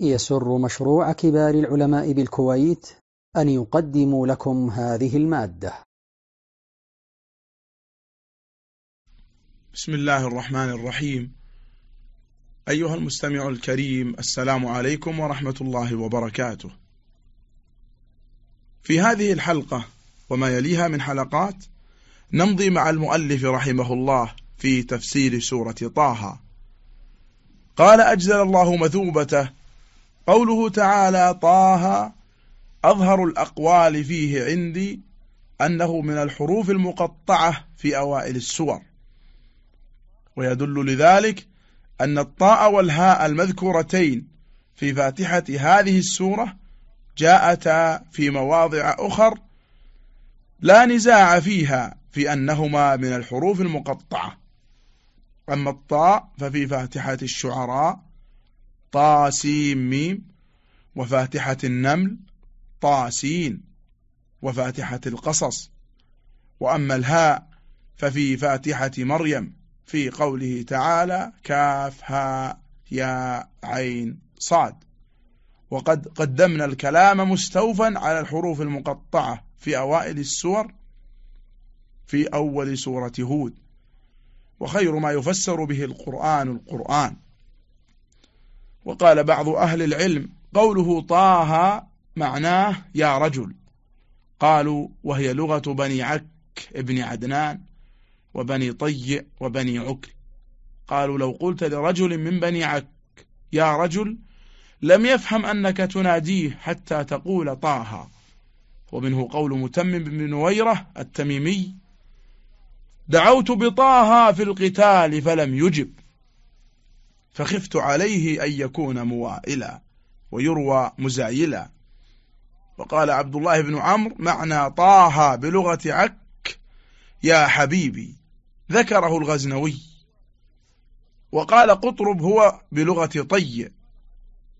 يسر مشروع كبار العلماء بالكويت أن يقدم لكم هذه المادة. بسم الله الرحمن الرحيم. أيها المستمع الكريم السلام عليكم ورحمة الله وبركاته. في هذه الحلقة وما يليها من حلقات نمضي مع المؤلف رحمه الله في تفسير سورة طه. قال أجزل الله مثوبته قوله تعالى طه أظهر الأقوال فيه عندي أنه من الحروف المقطعة في أوائل السور. ويدل لذلك أن الطاء والهاء المذكورتين في فاتحة هذه السورة جاءتا في مواضع أخر لا نزاع فيها في أنهما من الحروف المقطعة. أما الطاء ففي فاتحة الشعراء طاسيم ميم. وفاتحة النمل طاسين وفاتحة القصص. وأما الهاء ففي فاتحة مريم في قوله تعالى كاف ها يا عين صاد. وقد قدمنا الكلام مستوفا على الحروف المقطعة في أوائل السور في أول سورة هود. وخير ما يفسر به القرآن القرآن. وقال بعض أهل العلم قوله طه معناه يا رجل. قالوا وهي لغة بني عك ابن عدنان وبني طيء وبني عكل قالوا لو قلت لرجل من بني عك يا رجل لم يفهم أنك تناديه حتى تقول طه. ومنه قول متمم بن نويرة التميمي دعوت بطاها في القتال فلم يجب فخفت عليه أن يكون موائلا ويروى مزايلا. وقال عبد الله بن عمرو معنى طه بلغة عك يا حبيبي ذكره الغزنوي. وقال قطرب هو بلغة طي.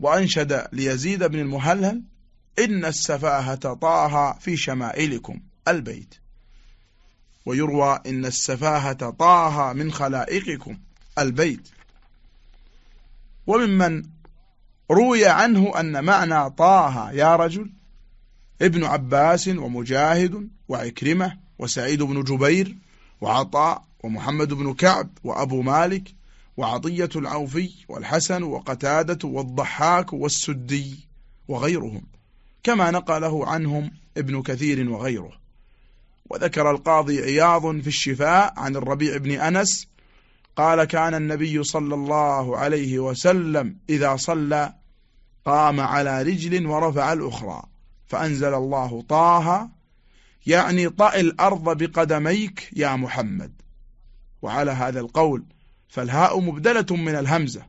وأنشد ليزيد بن المهلهل إن السفاهة طاها في شمائلكم البيت. ويروى إن السفاهة طاها من خلائقكم البيت. وممن روي عنه أن معنى طه يا رجل ابن عباس ومجاهد وعكرمة وسعيد بن جبير وعطاء ومحمد بن كعب وأبو مالك وعطية العوفي والحسن وقتادة والضحاك والسدي وغيرهم كما نقله عنهم ابن كثير وغيره وذكر القاضي عياض في الشفاء عن الربيع بن أنس قال كان النبي صلى الله عليه وسلم إذا صلى قام على رجل ورفع الأخرى فأنزل الله طه يعني طأ الأرض بقدميك يا محمد. وعلى هذا القول فالهاء مبدلة من الهمزة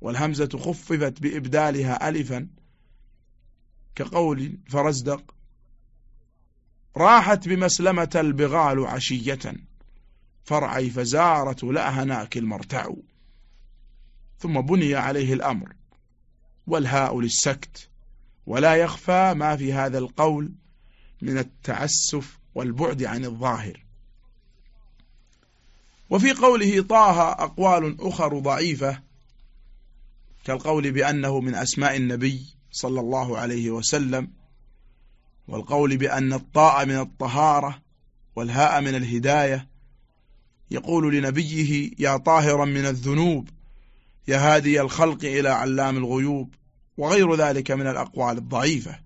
والهمزة خففت بإبدالها ألفا كقول فرزدق راحت بمسلمة البغال عشية. فرعي فزارة لا هناك المرتع. ثم بني عليه الأمر والهاء للسكت ولا يخفى ما في هذا القول من التعسف والبعد عن الظاهر. وفي قوله طه أقوال أخر ضعيفة كالقول بأنه من أسماء النبي صلى الله عليه وسلم والقول بأن الطاء من الطهارة والهاء من الهداية يقول لنبيه يا طاهرا من الذنوب يا هادي الخلق إلى علام الغيوب وغير ذلك من الأقوال الضعيفة.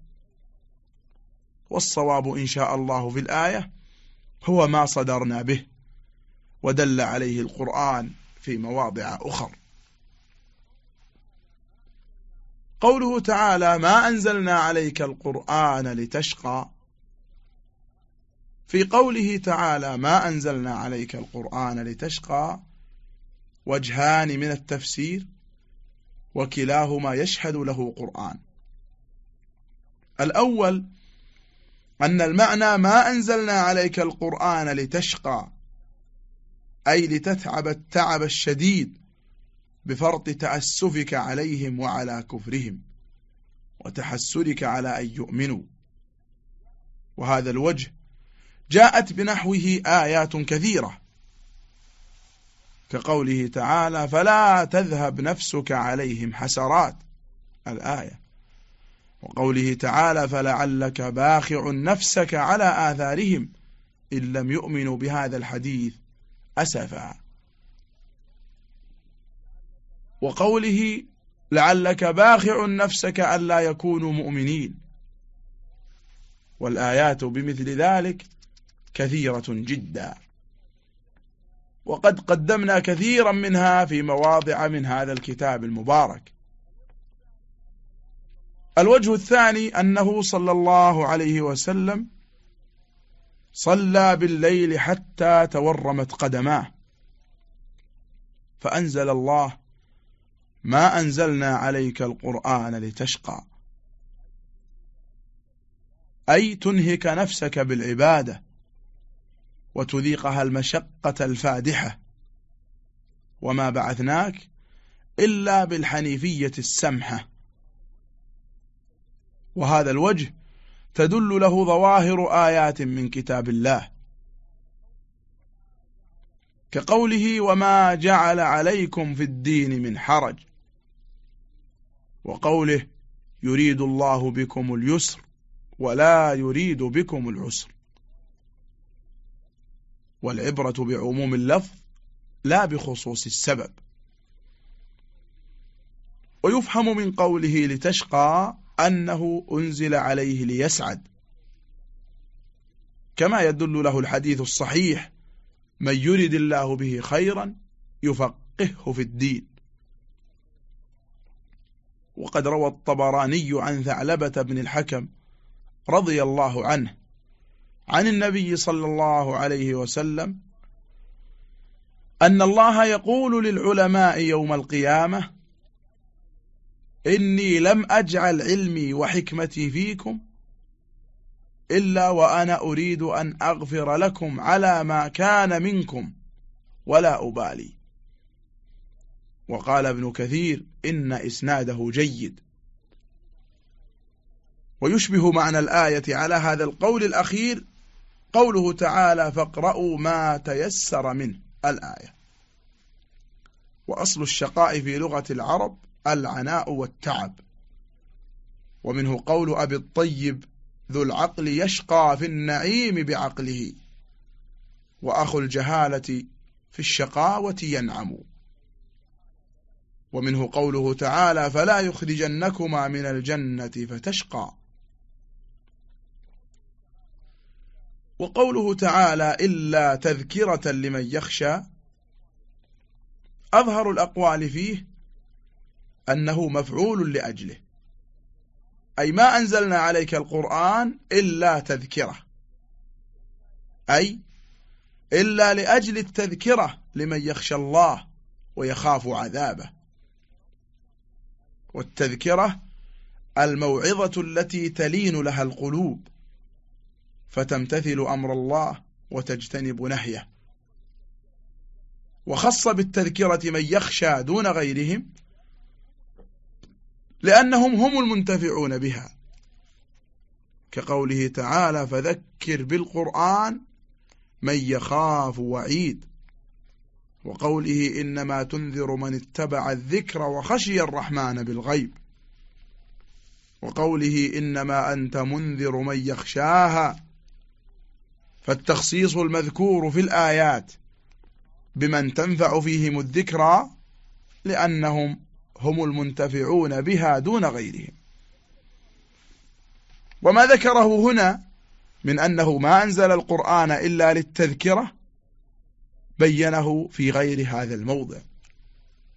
والصواب إن شاء الله في الآية هو ما صدرنا به ودل عليه القرآن في مواضع أخر. قوله تعالى ما أنزلنا عليك القرآن لتشقى في قوله تعالى ما أنزلنا عليك القرآن لتشقى وجهان من التفسير وكلاهما يشهد له قرآن. الأول أن المعنى ما أنزلنا عليك القرآن لتشقى أي لتتعب التعب الشديد بفرط تأسفك عليهم وعلى كفرهم وتحسرك على أن يؤمنوا. وهذا الوجه جاءت بنحوه آيات كثيرة. كقوله تعالى فلا تذهب نفسك عليهم حسرات. الآية. وقوله تعالى فلعلك باخع نفسك على آثارهم إن لم يؤمنوا بهذا الحديث أسفا. وقوله لعلك باخع نفسك ألا يكونوا مؤمنين. والآيات بمثل ذلك كثيرة جدا. وقد قدمنا كثيرا منها في مواضع من هذا الكتاب المبارك. الوجه الثاني أنه صلى الله عليه وسلم صلى بالليل حتى تورمت قدماه. فأنزل الله ما أنزلنا عليك القرآن لتشقى. أي تنهك نفسك بالعبادة. وتذيقها المشقة الفادحة. وما بعثناك إلا بالحنيفية السمحة. وهذا الوجه تدل له ظواهر آيات من كتاب الله. كقوله وما جعل عليكم في الدين من حرج. وقوله يريد الله بكم اليسر ولا يريد بكم العسر. والعبرة بعموم اللفظ لا بخصوص السبب. ويفهم من قوله لتشقى أنه أنزل عليه ليسعد. كما يدل له الحديث الصحيح من يرد الله به خيرا يفقهه في الدين وقد روى الطبراني عن ثعلبة بن الحكم رضي الله عنه عن النبي صلى الله عليه وسلم أن الله يقول للعلماء يوم القيامة إني لم أجعل علمي وحكمتي فيكم إلا وأنا أريد أن أغفر لكم على ما كان منكم ولا أبالي. وقال ابن كثير إن إسناده جيد. ويشبه معنى الآية على هذا القول الأخير قوله تعالى فاقرأوا ما تيسر منه الآية. وأصل الشقاء في لغة العرب العناء والتعب. ومنه قول أبي الطيب ذو العقل يشقى في النعيم بعقله. وأخو الجهالة في الشقاوة ينعم. ومنه قوله تعالى فلا يخرجنكما من الجنة فتشقى. وقوله تعالى إلا تذكرة لمن يخشى. أظهر الأقوال فيه أنه مفعول لأجله. أي ما أنزلنا عليك القرآن إلا تذكرة. أي إلا لأجل التذكرة لمن يخشى الله ويخاف عذابه. والتذكرة الموعظة التي تلين لها القلوب. فتمتثل أمر الله وتجتنب نهيه. وخص بالتذكرة من يخشى دون غيرهم لأنهم هم المنتفعون بها. كقوله تعالى فذكر بالقرآن من يخاف وعيد وقوله إنما تنذر من اتبع الذكر وخشي الرحمن بالغيب وقوله إنما أنت منذر من يخشاها فالتخصيص المذكور في الآيات بمن تنفع فيهم الذكرى لأنهم هم المنتفعون بها دون غيرهم. وما ذكره هنا من أنه ما أنزل القرآن إلا للتذكرة بينه في غير هذا الموضع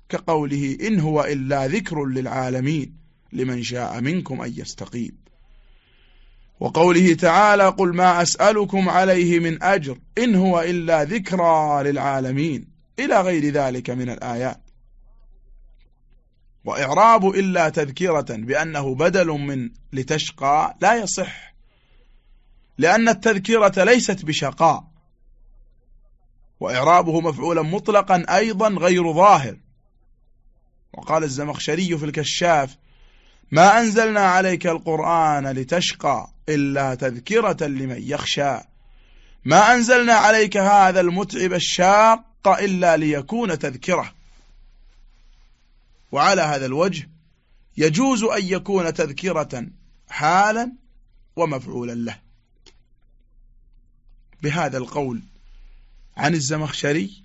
كقوله إن هو إلا ذكر للعالمين لمن شاء منكم أن يستقيم. وقوله تعالى قل ما أسألكم عليه من أجر إن هو إلا ذكرى للعالمين إلى غير ذلك من الآيات. وإعراب إلا تذكرة بأنه بدل من لتشقى لا يصح لأن التذكرة ليست بشقاء. وإعرابه مفعولا مطلقا أيضا غير ظاهر. وقال الزمخشري في الكشاف ما أنزلنا عليك القرآن لتشقى إلا تذكرة لمن يخشى. ما أنزلنا عليك هذا المتعب الشاق إلا ليكون تذكرة. وعلى هذا الوجه يجوز أن يكون تذكرة حالا ومفعولا له. بهذا القول عن الزمخشري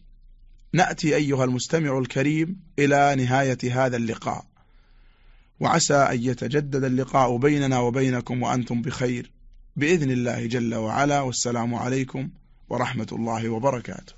نأتي أيها المستمع الكريم إلى نهاية هذا اللقاء. وعسى أن يتجدد اللقاء بيننا وبينكم وأنتم بخير. بإذن الله جل وعلا والسلام عليكم ورحمة الله وبركاته.